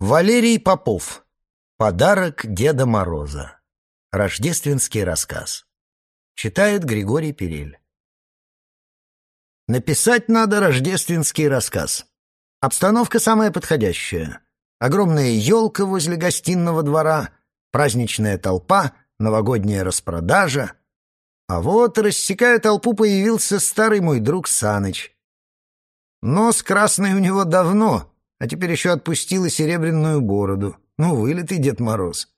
Валерий Попов. Подарок Деда Мороза. Рождественский рассказ. Читает Григорий Перель. Написать надо рождественский рассказ. Обстановка самая подходящая. Огромная елка возле гостиного двора, праздничная толпа, новогодняя распродажа. А вот, рассекая толпу, появился старый мой друг Саныч. Нос красный у него давно, а теперь еще отпустила серебряную бороду. Ну, вылитый Дед Мороз.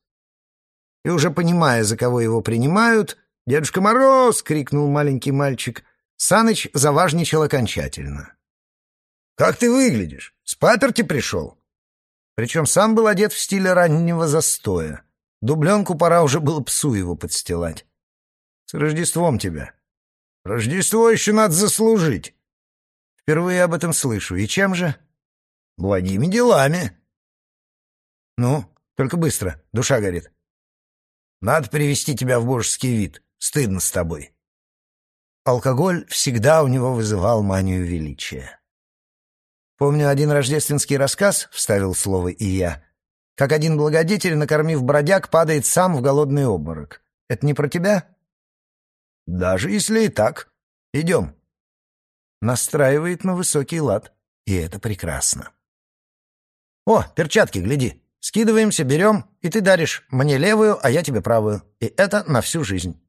И уже понимая, за кого его принимают, «Дедушка Мороз!» — крикнул маленький мальчик. Саныч заважничал окончательно. «Как ты выглядишь? С паперти пришел?» Причем сам был одет в стиле раннего застоя. Дубленку пора уже было псу его подстилать. «С Рождеством тебя!» «Рождество еще надо заслужить!» «Впервые об этом слышу. И чем же?» Благими делами. Ну, только быстро, душа горит. Надо привести тебя в божеский вид. Стыдно с тобой. Алкоголь всегда у него вызывал манию величия. Помню один рождественский рассказ, вставил слово и я, как один благодетель, накормив бродяг, падает сам в голодный обморок. Это не про тебя? Даже если и так. Идем. Настраивает на высокий лад, и это прекрасно. «О, перчатки, гляди. Скидываемся, берем, и ты даришь мне левую, а я тебе правую. И это на всю жизнь».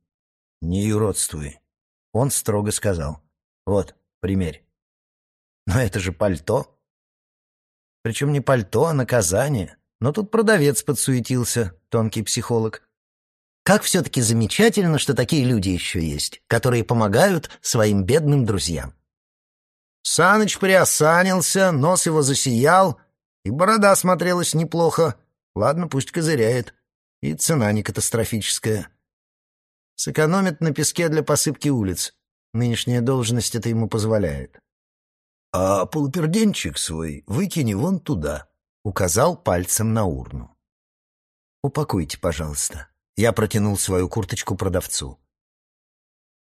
«Не юродствуй», — он строго сказал. «Вот, примерь». «Но это же пальто». Причем не пальто, а наказание. Но тут продавец подсуетился, тонкий психолог. Как все-таки замечательно, что такие люди еще есть, которые помогают своим бедным друзьям. Саныч приосанился, нос его засиял, и борода смотрелась неплохо. Ладно, пусть козыряет. И цена не катастрофическая. Сэкономит на песке для посыпки улиц. Нынешняя должность это ему позволяет. «А полуперденчик свой выкини вон туда», — указал пальцем на урну. «Упакуйте, пожалуйста». Я протянул свою курточку продавцу.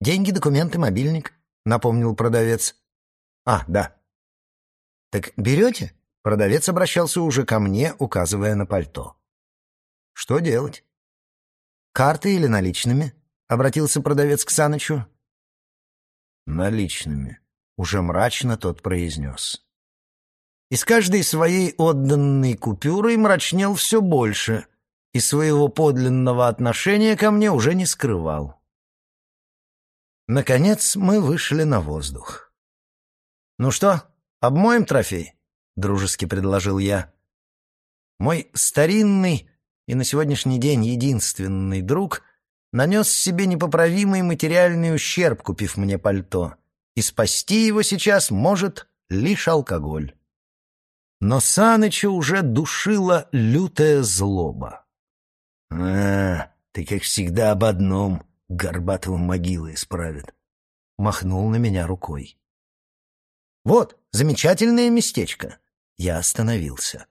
«Деньги, документы, мобильник», — напомнил продавец. «А, да». «Так берете?» Продавец обращался уже ко мне, указывая на пальто. «Что делать?» «Карты или наличными?» — обратился продавец к Санычу. «Наличными», — уже мрачно тот произнес. Из каждой своей отданной купюрой мрачнел все больше и своего подлинного отношения ко мне уже не скрывал. Наконец мы вышли на воздух. «Ну что, обмоем трофей?» Дружески предложил я. Мой старинный и на сегодняшний день единственный друг нанес себе непоправимый материальный ущерб, купив мне пальто, и спасти его сейчас может лишь алкоголь. Но Саныча уже душила лютая злоба. «А, ты, как всегда, об одном горбатого могилы исправит», — махнул на меня рукой. «Вот, замечательное местечко. Я остановился.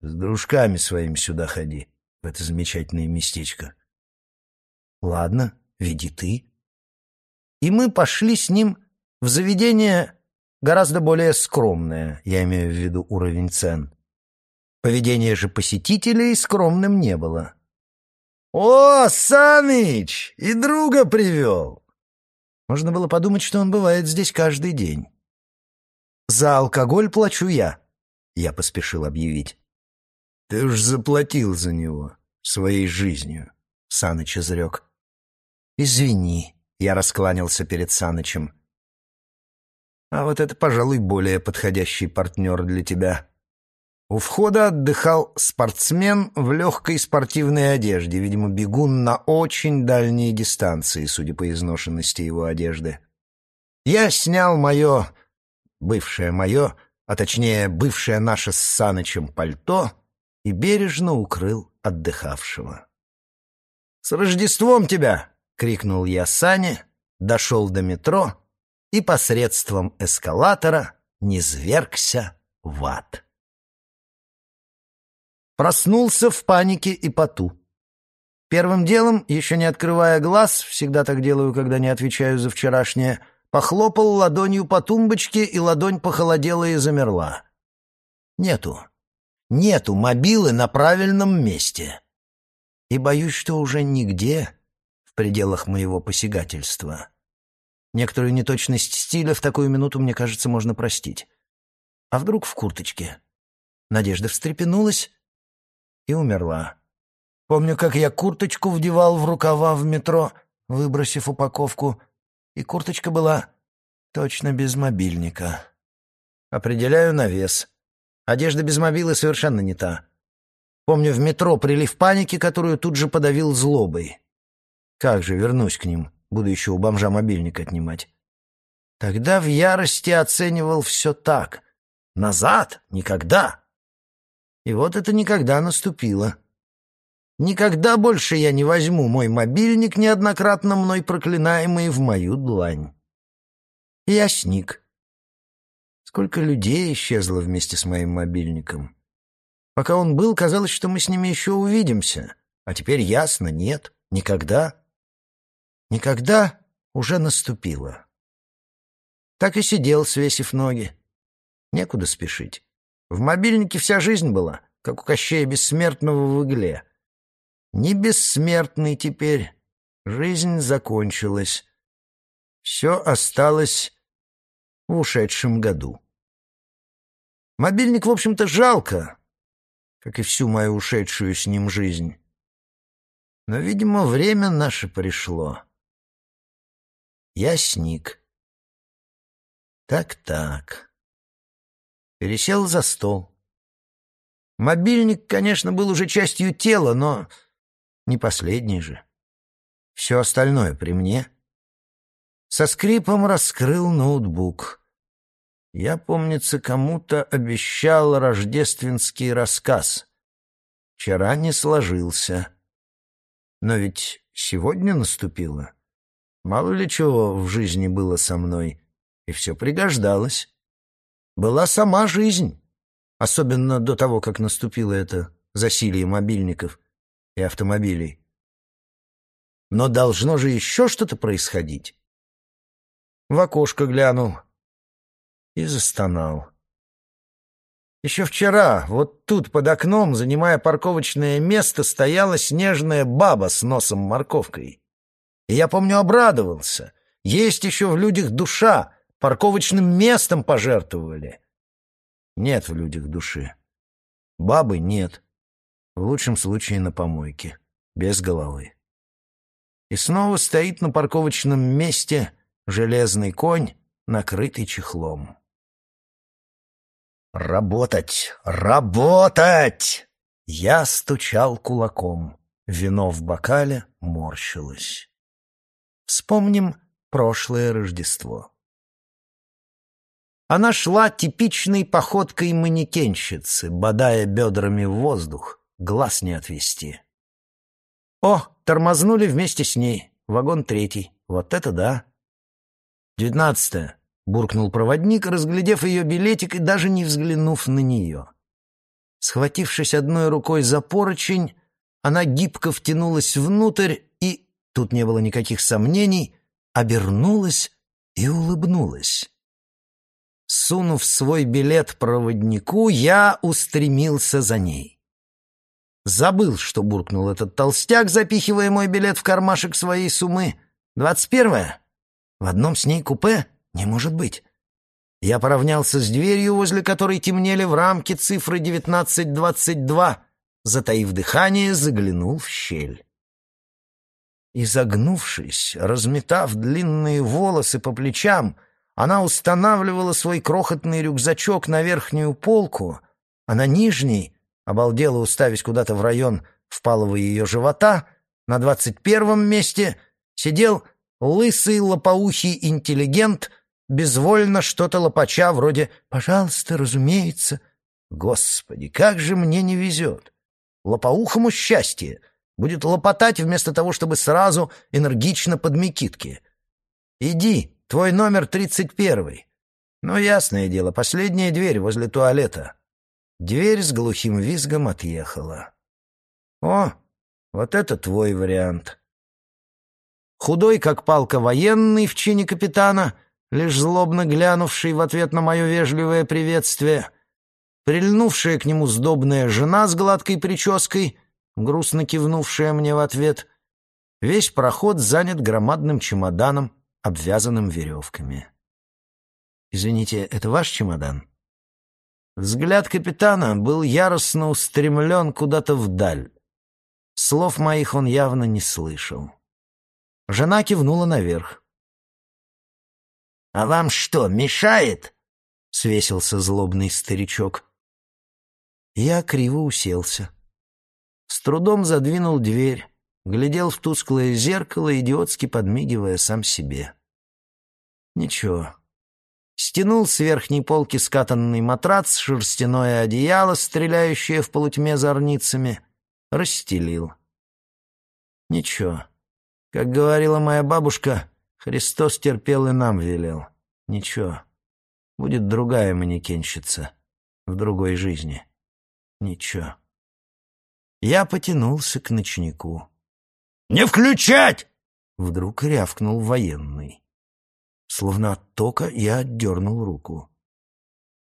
«С дружками своими сюда ходи, в это замечательное местечко». «Ладно, веди ты». И мы пошли с ним в заведение гораздо более скромное, я имею в виду уровень цен. Поведение же посетителей скромным не было. «О, Саныч! И друга привел!» Можно было подумать, что он бывает здесь каждый день. «За алкоголь плачу я», — я поспешил объявить. «Ты уж заплатил за него своей жизнью», — Саныч изрек. «Извини», — я раскланялся перед Санычем. «А вот это, пожалуй, более подходящий партнер для тебя». У входа отдыхал спортсмен в легкой спортивной одежде, видимо, бегун на очень дальние дистанции, судя по изношенности его одежды. Я снял мое бывшее мое, а точнее бывшее наше с Санычем пальто, и бережно укрыл отдыхавшего. «С Рождеством тебя!» — крикнул я Сане, дошел до метро и посредством эскалатора низвергся в ад. Проснулся в панике и поту. Первым делом, еще не открывая глаз, всегда так делаю, когда не отвечаю за вчерашнее, Похлопал ладонью по тумбочке, и ладонь похолодела и замерла. Нету. Нету мобилы на правильном месте. И боюсь, что уже нигде в пределах моего посягательства. Некоторую неточность стиля в такую минуту, мне кажется, можно простить. А вдруг в курточке? Надежда встрепенулась и умерла. Помню, как я курточку вдевал в рукава в метро, выбросив упаковку, и курточка была точно без мобильника. Определяю на вес. Одежда без мобилы совершенно не та. Помню в метро прилив паники, которую тут же подавил злобой. Как же вернусь к ним, буду еще у бомжа мобильник отнимать. Тогда в ярости оценивал все так. Назад? Никогда. И вот это никогда наступило. Никогда больше я не возьму мой мобильник, неоднократно мной проклинаемый, в мою длань. Я сник. Сколько людей исчезло вместе с моим мобильником. Пока он был, казалось, что мы с ними еще увидимся. А теперь ясно, нет, никогда. Никогда уже наступило. Так и сидел, свесив ноги. Некуда спешить. В мобильнике вся жизнь была, как у Кощея Бессмертного в игле. Не бессмертный теперь. Жизнь закончилась. Все осталось в ушедшем году. Мобильник, в общем-то, жалко, как и всю мою ушедшую с ним жизнь. Но, видимо, время наше пришло. Я сник. Так-так. Пересел за стол. Мобильник, конечно, был уже частью тела, но не последний же. Все остальное при мне. Со скрипом раскрыл ноутбук. Я, помнится, кому-то обещал рождественский рассказ. Вчера не сложился. Но ведь сегодня наступило. Мало ли чего в жизни было со мной, и все пригождалось. Была сама жизнь, особенно до того, как наступило это засилье мобильников и автомобилей. Но должно же еще что-то происходить. В окошко глянул и застонал. Еще вчера вот тут под окном, занимая парковочное место, стояла снежная баба с носом морковкой. И я помню, обрадовался. Есть еще в людях душа, парковочным местом пожертвовали. Нет в людях души. Бабы нет. В лучшем случае на помойке, без головы. И снова стоит на парковочном месте железный конь, накрытый чехлом. «Работать! Работать!» Я стучал кулаком. Вино в бокале морщилось. Вспомним прошлое Рождество. Она шла типичной походкой манекенщицы, бодая бедрами в воздух, глаз не отвести. О, тормознули вместе с ней. Вагон третий. Вот это да. Девятнадцатое. Буркнул проводник, разглядев ее билетик и даже не взглянув на нее. Схватившись одной рукой за поручень, она гибко втянулась внутрь и, тут не было никаких сомнений, обернулась и улыбнулась. Сунув свой билет проводнику, я устремился за ней. Забыл, что буркнул этот толстяк, запихивая мой билет в кармашек своей суммы. «Двадцать первое? В одном с ней купе? Не может быть!» Я поравнялся с дверью, возле которой темнели в рамке цифры девятнадцать двадцать два. Затаив дыхание, заглянул в щель. Изогнувшись, разметав длинные волосы по плечам, она устанавливала свой крохотный рюкзачок на верхнюю полку, а на нижней обалдела, уставясь куда-то в район впалого ее живота, на двадцать первом месте сидел лысый лопоухий интеллигент, безвольно что-то лопача вроде «пожалуйста, разумеется». Господи, как же мне не везет! Лопоухому счастье! Будет лопотать вместо того, чтобы сразу энергично под мекитки. «Иди, твой номер тридцать первый». Ну, ясное дело, последняя дверь возле туалета. Дверь с глухим визгом отъехала. «О, вот это твой вариант». Худой, как палка военный в чине капитана, лишь злобно глянувший в ответ на мое вежливое приветствие, прильнувшая к нему сдобная жена с гладкой прической, грустно кивнувшая мне в ответ. Весь проход занят громадным чемоданом, обвязанным веревками. «Извините, это ваш чемодан?» Взгляд капитана был яростно устремлен куда-то вдаль. Слов моих он явно не слышал. Жена кивнула наверх. «А вам что, мешает?» — свесился злобный старичок. Я криво уселся. С трудом задвинул дверь, глядел в тусклое зеркало, идиотски подмигивая сам себе. Ничего, стянул с верхней полки скатанный матрац, шерстяное одеяло, стреляющее в полутьме зорницами, расстелил. Ничего. Как говорила моя бабушка, Христос терпел и нам велел. Ничего. Будет другая манекенщица в другой жизни. Ничего. Я потянулся к ночнику. «Не включать!» — вдруг рявкнул военный. Словно от тока я отдернул руку.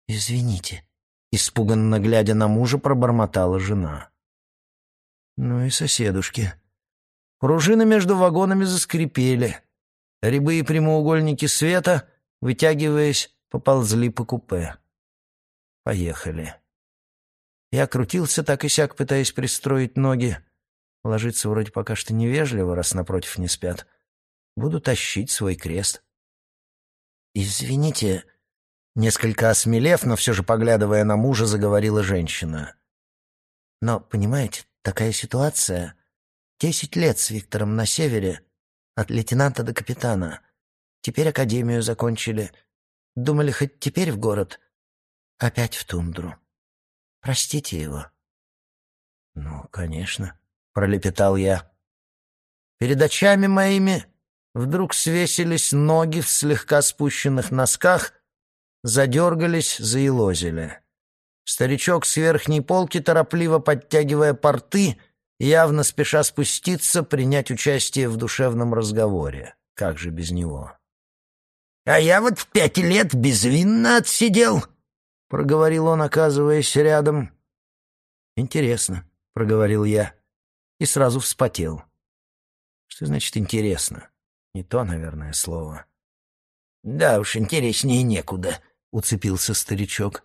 «Извините», — испуганно глядя на мужа, пробормотала жена. «Ну и соседушки». Пружины между вагонами заскрипели. Рябые прямоугольники света, вытягиваясь, поползли по купе. Поехали. Я крутился так и сяк, пытаясь пристроить ноги. Ложиться вроде пока что невежливо, раз напротив не спят. Буду тащить свой крест. «Извините», — несколько осмелев, но все же поглядывая на мужа, заговорила женщина. «Но, понимаете, такая ситуация. Десять лет с Виктором на севере, от лейтенанта до капитана. Теперь академию закончили. Думали, хоть теперь в город. Опять в тундру. Простите его». «Ну, конечно», — пролепетал я. Перед очами моими Вдруг свесились ноги в слегка спущенных носках, задергались, заелозили. Старичок с верхней полки, торопливо подтягивая порты, явно спеша спуститься, принять участие в душевном разговоре. Как же без него? «А я вот в пять лет безвинно отсидел», — проговорил он, оказываясь рядом. «Интересно», — проговорил я, и сразу вспотел. «Что значит «интересно»?» Не то, наверное, слово. «Да уж, интереснее некуда», — уцепился старичок.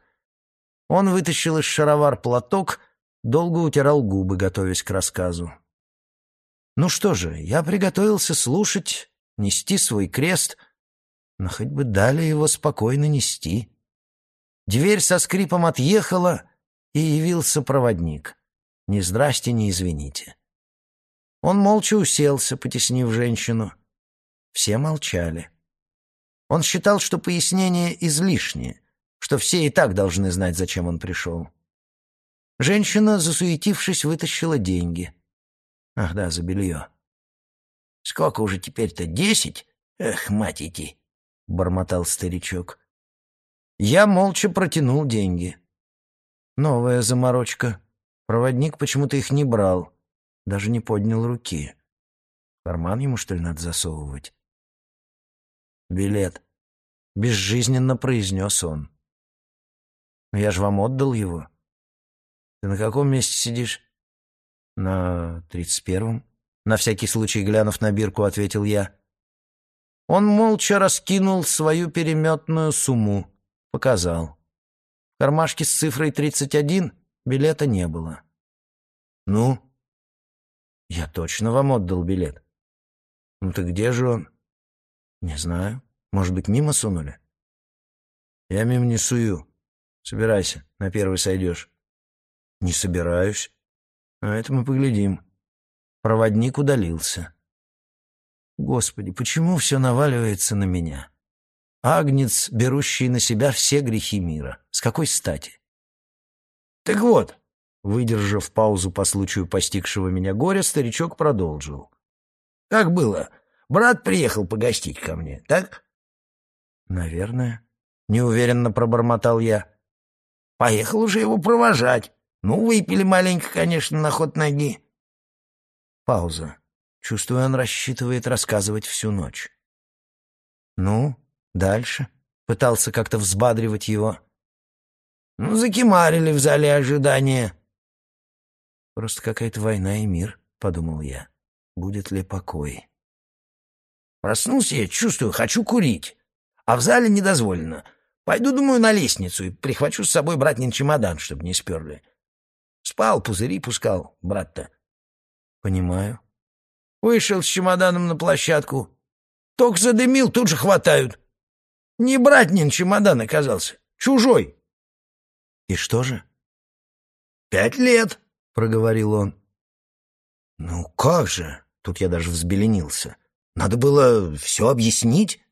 Он вытащил из шаровар платок, долго утирал губы, готовясь к рассказу. Ну что же, я приготовился слушать, нести свой крест, но хоть бы дали его спокойно нести. Дверь со скрипом отъехала, и явился проводник. Ни здрасте, ни извините. Он молча уселся, потеснив женщину. Все молчали. Он считал, что пояснение излишнее, что все и так должны знать, зачем он пришел. Женщина, засуетившись, вытащила деньги. Ах да, за белье. «Сколько уже теперь-то? Десять? Эх, мать идти!» — бормотал старичок. Я молча протянул деньги. Новая заморочка. Проводник почему-то их не брал, даже не поднял руки. Карман ему, что ли, надо засовывать? «Билет», — безжизненно произнес он. «Но я же вам отдал его. Ты на каком месте сидишь?» «На тридцать первом», — на всякий случай глянув на бирку, ответил я. Он молча раскинул свою переметную сумму, показал. В кармашке с цифрой тридцать один билета не было. «Ну?» «Я точно вам отдал билет». «Ну ты где же он?» «Не знаю. Может быть, мимо сунули?» «Я мимо не сую. Собирайся, на первый сойдешь». «Не собираюсь. А это мы поглядим». Проводник удалился. «Господи, почему все наваливается на меня?» Агнец, берущий на себя все грехи мира. С какой стати? Так вот, выдержав паузу по случаю постигшего меня горя, старичок продолжил. Как было? Брат приехал погостить ко мне, так? Наверное. Неуверенно пробормотал я. Поехал уже его провожать. Ну, выпили маленько, конечно, на ход ноги. Пауза. Чувствую, он рассчитывает рассказывать всю ночь. Ну, дальше. Пытался как-то взбадривать его. Ну, закимарили в зале ожидания. Просто какая-то война и мир, — подумал я. Будет ли покой? Проснулся я, чувствую, хочу курить. А в зале не дозволено. Пойду, думаю, на лестницу и прихвачу с собой братнин чемодан, чтобы не сперли. Спал, пузыри пускал, брат-то. Понимаю. Вышел с чемоданом на площадку. Только задымил, тут же хватают. Не братнин чемодан оказался, чужой. И что же? Пять лет, проговорил он. Ну как же? Тут я даже взбеленился. Надо было все объяснить.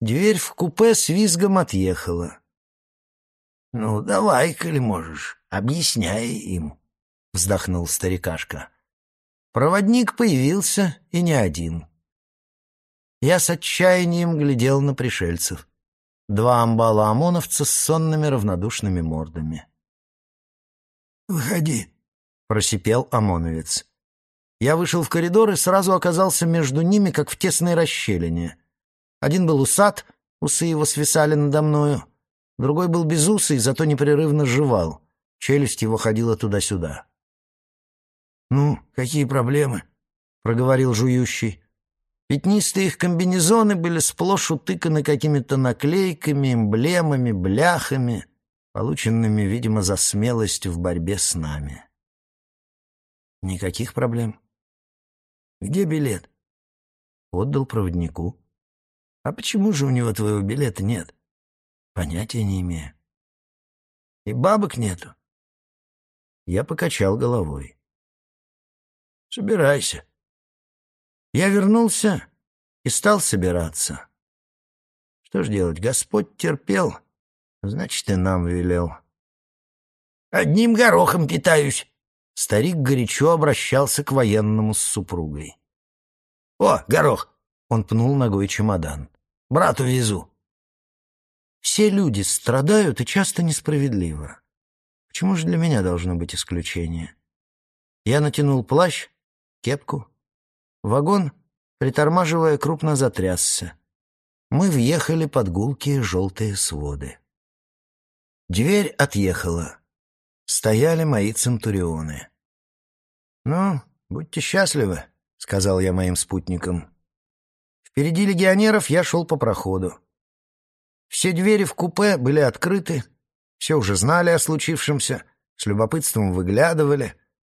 Дверь в купе с визгом отъехала. «Ну, давай, коли можешь, объясняй им», — вздохнул старикашка. Проводник появился, и не один. Я с отчаянием глядел на пришельцев. Два амбала-ОМОНовца с сонными равнодушными мордами. «Выходи», — просипел ОМОНовец. Я вышел в коридор и сразу оказался между ними, как в тесной расщелине. Один был усат, усы его свисали надо мною. Другой был безусый, зато непрерывно жевал. Челюсть его ходила туда-сюда. «Ну, какие проблемы?» — проговорил жующий. Пятнистые их комбинезоны были сплошь утыканы какими-то наклейками, эмблемами, бляхами, полученными, видимо, за смелость в борьбе с нами. Никаких проблем. Где билет? Отдал проводнику. А почему же у него твоего билета нет? Понятия не имею. И бабок нету. Я покачал головой. Собирайся. Я вернулся и стал собираться. Что ж делать, Господь терпел, значит, и нам велел. Одним горохом питаюсь. Старик горячо обращался к военному с супругой. «О, горох!» — он пнул ногой чемодан. «Брату везу». Все люди страдают и часто несправедливо. Почему же для меня должно быть исключение? Я натянул плащ, кепку, Вагон, притормаживая, крупно затрясся. Мы въехали под гулкие желтые своды. Дверь отъехала. Стояли мои центурионы. «Ну, будьте счастливы», — сказал я моим спутникам. Впереди легионеров я шел по проходу. Все двери в купе были открыты, все уже знали о случившемся, с любопытством выглядывали,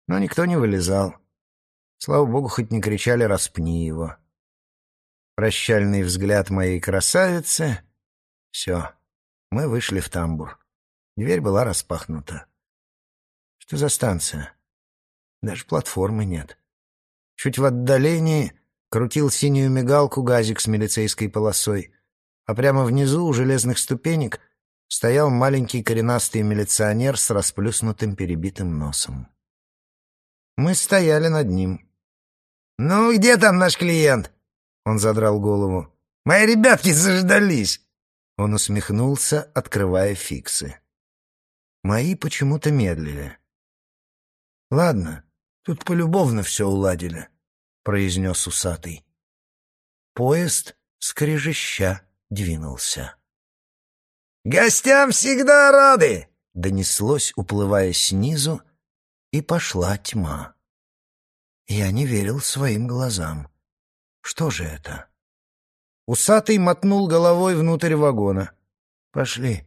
но никто не вылезал. Слава богу, хоть не кричали «распни его». Прощальный взгляд моей красавицы. Все, мы вышли в тамбур. Дверь была распахнута. Что за станция? Даже платформы нет. Чуть в отдалении крутил синюю мигалку газик с милицейской полосой, а прямо внизу у железных ступенек стоял маленький коренастый милиционер с расплюснутым перебитым носом. Мы стояли над ним. «Ну, где там наш клиент?» Он задрал голову. «Мои ребятки заждались!» Он усмехнулся, открывая фиксы. Мои почему-то медлили. «Ладно, тут полюбовно все уладили», — произнес усатый. Поезд скрежеща двинулся. «Гостям всегда рады!» — донеслось, уплывая снизу, и пошла тьма. Я не верил своим глазам. Что же это? Усатый мотнул головой внутрь вагона. Пошли.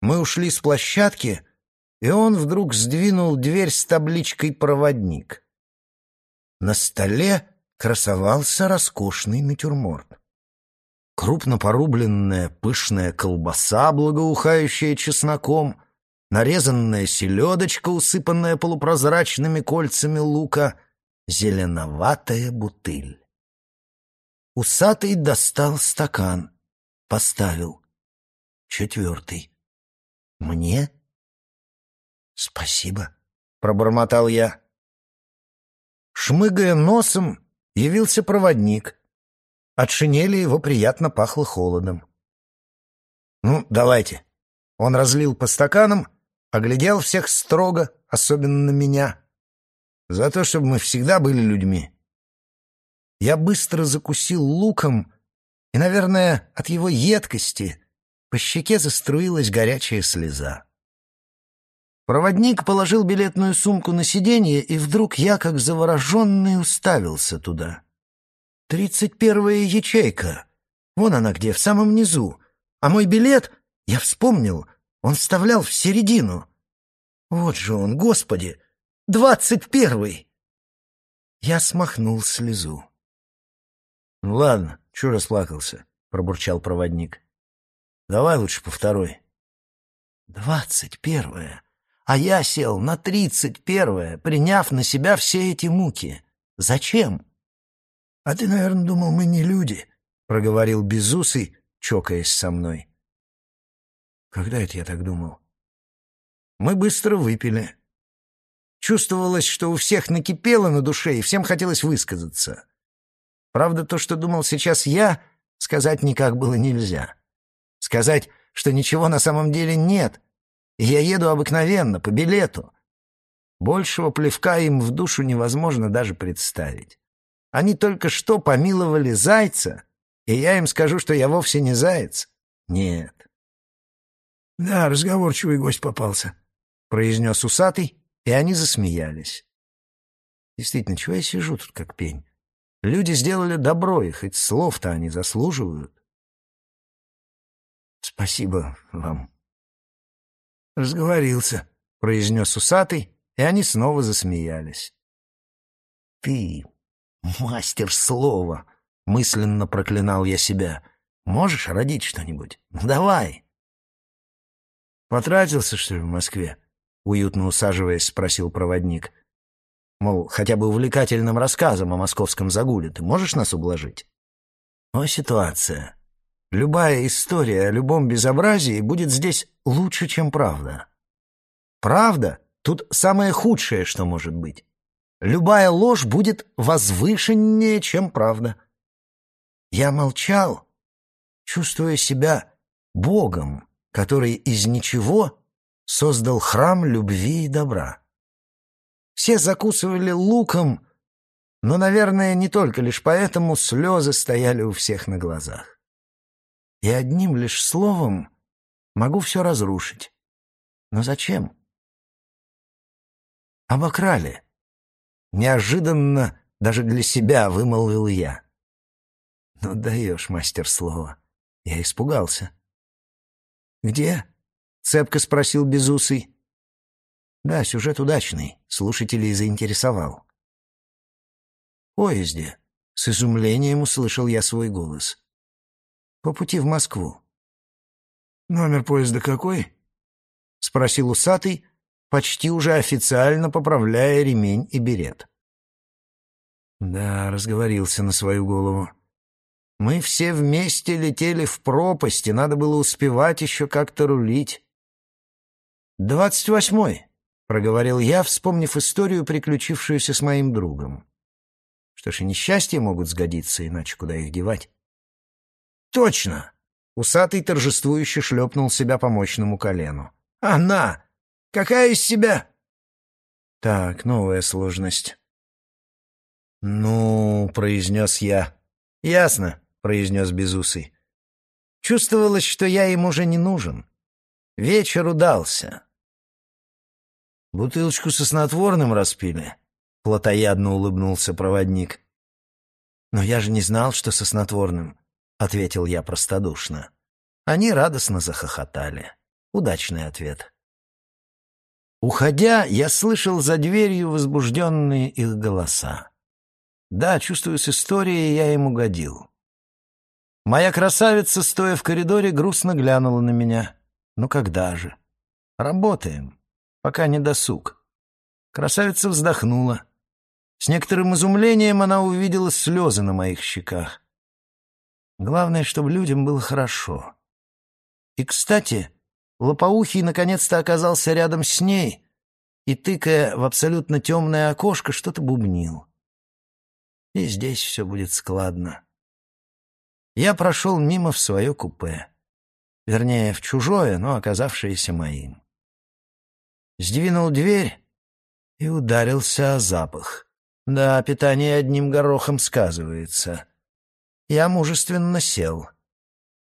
Мы ушли с площадки, и он вдруг сдвинул дверь с табличкой «Проводник». На столе красовался роскошный натюрморт. Крупно порубленная пышная колбаса, благоухающая чесноком, нарезанная селедочка, усыпанная полупрозрачными кольцами лука, зеленоватая бутыль. Усатый достал стакан, поставил. Четвертый. «Мне?» «Спасибо», — пробормотал я. Шмыгая носом, явился проводник. От шинели его приятно пахло холодом. «Ну, давайте». Он разлил по стаканам, оглядел всех строго, особенно меня, за то, чтобы мы всегда были людьми. Я быстро закусил луком и, наверное, от его едкости По щеке заструилась горячая слеза. Проводник положил билетную сумку на сиденье, и вдруг я, как завороженный, уставился туда. «Тридцать первая ячейка. Вон она где, в самом низу. А мой билет, я вспомнил, он вставлял в середину. Вот же он, господи! Двадцать первый!» Я смахнул слезу. «Ну ладно, чё расплакался?» — пробурчал проводник. «Давай лучше по второй». «Двадцать первое. А я сел на тридцать первое, приняв на себя все эти муки. Зачем?» «А ты, наверное, думал, мы не люди», — проговорил Безусый, чокаясь со мной. «Когда это я так думал?» «Мы быстро выпили». Чувствовалось, что у всех накипело на душе, и всем хотелось высказаться. Правда, то, что думал сейчас я, сказать никак было нельзя. Сказать, что ничего на самом деле нет, я еду обыкновенно, по билету. Большего плевка им в душу невозможно даже представить. Они только что помиловали зайца, и я им скажу, что я вовсе не заяц? Нет. — Да, разговорчивый гость попался, — произнес усатый, и они засмеялись. Действительно, чего я сижу тут как пень? Люди сделали добро, и хоть слов-то они заслуживают. Спасибо вам. Разговорился, произнес усатый, и они снова засмеялись. Ты мастер слова, мысленно проклинал я себя. Можешь родить что-нибудь? Давай. Потратился, что ли, в Москве? Уютно усаживаясь, спросил проводник. Мол, хотя бы увлекательным рассказом о московском загуле ты можешь нас ублажить? О, ситуация. Любая история о любом безобразии будет здесь лучше, чем правда. Правда — тут самое худшее, что может быть. Любая ложь будет возвышеннее, чем правда. Я молчал, чувствуя себя Богом, который из ничего создал храм любви и добра. Все закусывали луком, но, наверное, не только лишь поэтому слезы стояли у всех на глазах. И одним лишь словом могу все разрушить. Но зачем? Обокрали. Неожиданно даже для себя вымолвил я. Ну, даешь, мастер слова. Я испугался. «Где?» — цепко спросил Безусый. Да, сюжет удачный, слушателей заинтересовал. В поезде. С изумлением услышал я свой голос. По пути в Москву. «Номер поезда какой?» — спросил усатый, почти уже официально поправляя ремень и берет. Да, разговорился на свою голову. Мы все вместе летели в пропасть, и надо было успевать еще как-то рулить. «Двадцать восьмой», — проговорил я, вспомнив историю, приключившуюся с моим другом. Что ж, и несчастья могут сгодиться, иначе куда их девать? «Точно!» — усатый торжествующе шлепнул себя по мощному колену. «Она! Какая из себя?» «Так, новая сложность». «Ну, — произнес я. Ясно, — произнес Безусый. Чувствовалось, что я им уже не нужен. Вечер удался. «Бутылочку со снотворным распили?» — плотоядно улыбнулся проводник. «Но я же не знал, что со снотворным», — ответил я простодушно. Они радостно захохотали. Удачный ответ. Уходя, я слышал за дверью возбужденные их голоса. Да, чувствую, с историей я им угодил. Моя красавица, стоя в коридоре, грустно глянула на меня. «Ну когда же? Работаем» пока не досуг. Красавица вздохнула. С некоторым изумлением она увидела слезы на моих щеках. Главное, чтобы людям было хорошо. И, кстати, Лопоухий наконец-то оказался рядом с ней и, тыкая в абсолютно темное окошко, что-то бубнил. И здесь все будет складно. Я прошел мимо в свое купе. Вернее, в чужое, но оказавшееся моим сдвинул дверь и ударился о запах. Да, питание одним горохом сказывается. Я мужественно сел.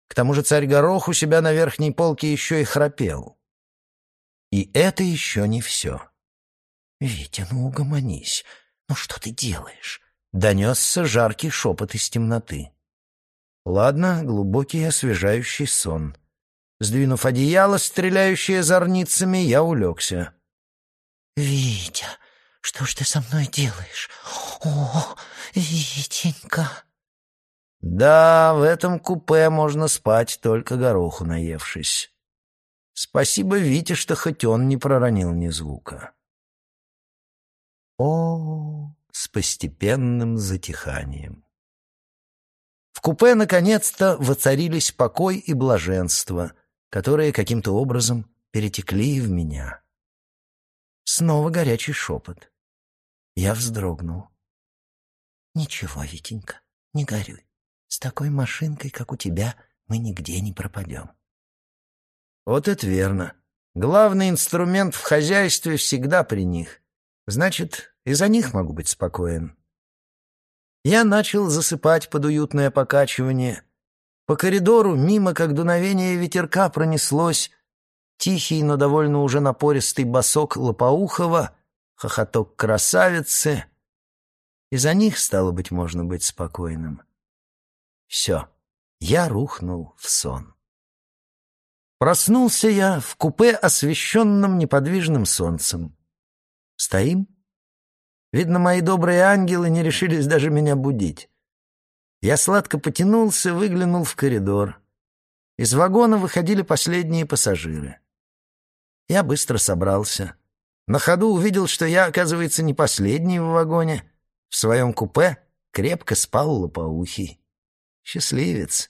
К тому же царь Горох у себя на верхней полке еще и храпел. И это еще не все. «Витя, ну угомонись. Ну что ты делаешь?» Донесся жаркий шепот из темноты. Ладно, глубокий освежающий сон. Сдвинув одеяло, стреляющее зорницами, я улегся. «Витя, что ж ты со мной делаешь? О, Витенька!» Да, в этом купе можно спать, только гороху наевшись. Спасибо Вите, что хоть он не проронил ни звука. О, с постепенным затиханием. В купе наконец-то воцарились покой и блаженство, которые каким-то образом перетекли в меня. Снова горячий шепот. Я вздрогнул. «Ничего, Витенька, не горюй. С такой машинкой, как у тебя, мы нигде не пропадем». Вот это верно. Главный инструмент в хозяйстве всегда при них. Значит, и за них могу быть спокоен. Я начал засыпать под уютное покачивание. По коридору, мимо как дуновение ветерка, пронеслось тихий, но довольно уже напористый босок Лопоухова, хохоток красавицы. И за них, стало быть, можно быть спокойным. Все, я рухнул в сон. Проснулся я в купе, освещенном неподвижным солнцем. Стоим, Видно, мои добрые ангелы не решились даже меня будить. Я сладко потянулся, выглянул в коридор. Из вагона выходили последние пассажиры. Я быстро собрался. На ходу увидел, что я, оказывается, не последний в вагоне. В своем купе крепко спал лопоухий. Счастливец.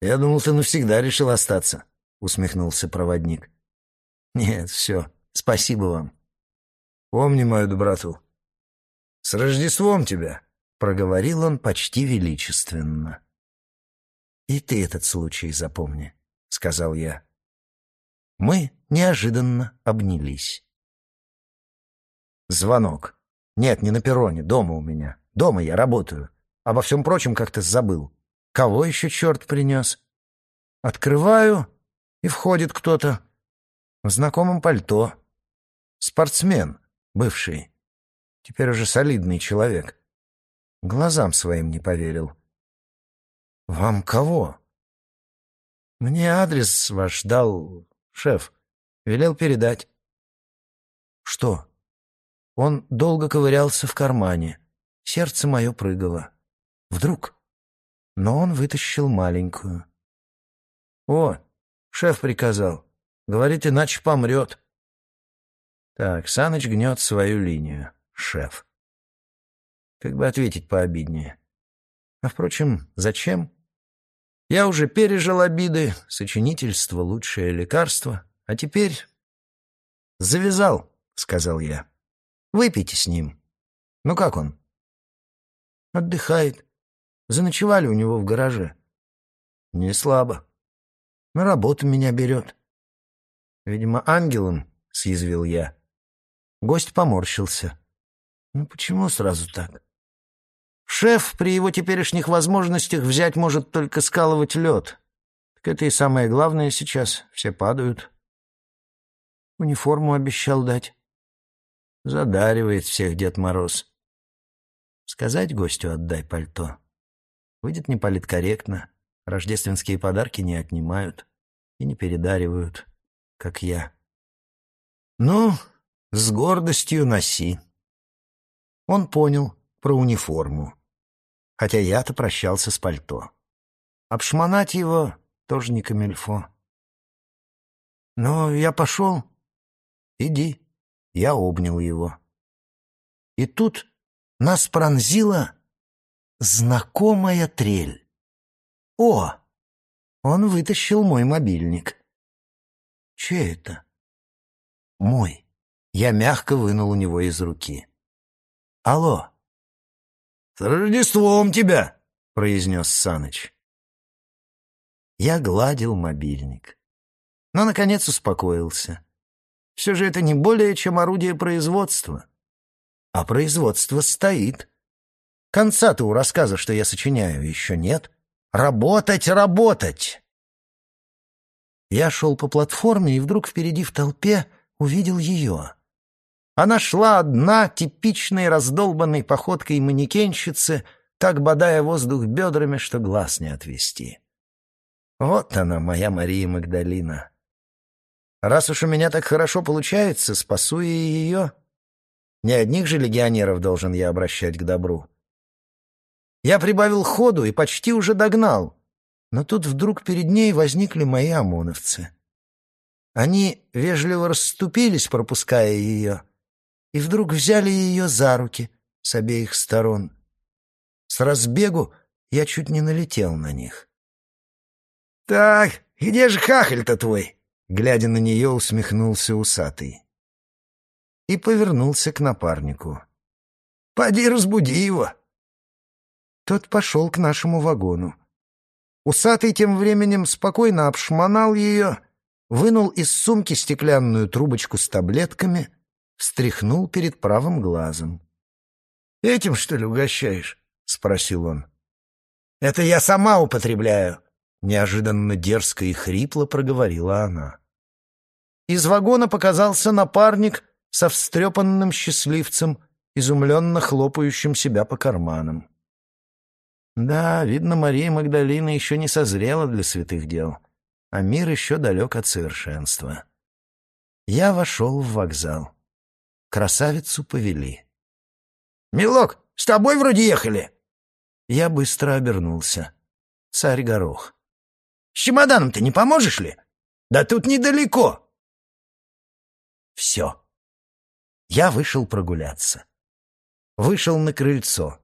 «Я думал, ты навсегда решил остаться», — усмехнулся проводник. «Нет, все, спасибо вам. Помни мою доброту. С Рождеством тебя, проговорил он почти величественно. И ты этот случай запомни, сказал я. Мы неожиданно обнялись. Звонок. Нет, не на перроне, дома у меня. Дома я работаю. Обо всем прочем как-то забыл. Кого еще черт принес? Открываю, и входит кто-то. В знакомом пальто. Спортсмен бывший, теперь уже солидный человек. Глазам своим не поверил. «Вам кого?» «Мне адрес ваш дал шеф. Велел передать». «Что?» Он долго ковырялся в кармане. Сердце мое прыгало. Вдруг? Но он вытащил маленькую. «О, шеф приказал. Говорит, иначе помрет». Так, Саныч гнет свою линию. Шеф. Как бы ответить пообиднее. А, впрочем, зачем? Я уже пережил обиды, сочинительство — лучшее лекарство. А теперь... «Завязал», — сказал я. «Выпейте с ним. Ну как он?» «Отдыхает. Заночевали у него в гараже». «Не слабо. На работу меня берет». «Видимо, ангелом», — съязвил я. Гость поморщился. «Ну почему сразу так?» «Шеф при его теперешних возможностях взять может только скалывать лед. Так это и самое главное сейчас. Все падают». «Униформу обещал дать». «Задаривает всех Дед Мороз». «Сказать гостю отдай пальто. Выйдет неполиткорректно. Рождественские подарки не отнимают и не передаривают, как я». «Ну, с гордостью носи. Он понял про униформу. Хотя я-то прощался с пальто. Обшмонать его тоже не камельфо. Но я пошел. Иди. Я обнял его. И тут нас пронзила знакомая трель. О! Он вытащил мой мобильник. Чей это? Мой. Я мягко вынул у него из руки. «Алло!» «С Рождеством тебя!» — произнес Саныч. Я гладил мобильник. Но, наконец, успокоился. Все же это не более, чем орудие производства. А производство стоит. Конца-то у рассказа, что я сочиняю, еще нет. Работать, работать!» Я шел по платформе и вдруг впереди в толпе увидел ее. Она шла одна, типичной раздолбанной походкой манекенщицы, так бодая воздух бедрами, что глаз не отвести. Вот она, моя Мария Магдалина. Раз уж у меня так хорошо получается, спасу и ее. Не одних же легионеров должен я обращать к добру. Я прибавил ходу и почти уже догнал, но тут вдруг перед ней возникли мои ОМОНовцы. Они вежливо расступились, пропуская ее, и вдруг взяли ее за руки с обеих сторон. С разбегу я чуть не налетел на них. «Так, где же хахаль-то твой?» Глядя на нее, усмехнулся усатый. И повернулся к напарнику. «Поди разбуди его!» Тот пошел к нашему вагону. Усатый тем временем спокойно обшмонал ее, вынул из сумки стеклянную трубочку с таблетками, встряхнул перед правым глазом. «Этим, что ли, угощаешь?» — спросил он. «Это я сама употребляю», — неожиданно дерзко и хрипло проговорила она. Из вагона показался напарник со встрепанным счастливцем, изумленно хлопающим себя по карманам. Да, видно, Мария Магдалина еще не созрела для святых дел, а мир еще далек от совершенства. Я вошел в вокзал. Красавицу повели. «Милок, с тобой вроде ехали!» Я быстро обернулся. Царь Горох. «С чемоданом ты не поможешь ли? Да тут недалеко!» Все. Я вышел прогуляться. Вышел на крыльцо.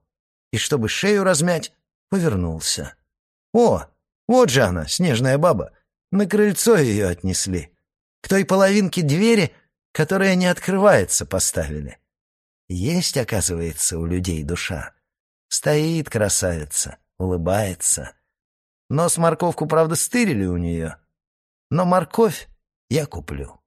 И чтобы шею размять, повернулся. О, вот же она, снежная баба. На крыльцо ее отнесли. К той половинке двери, которая не открывается, поставили. Есть, оказывается, у людей душа. Стоит красавица, улыбается. Нос морковку, правда, стырили у нее. Но морковь я куплю.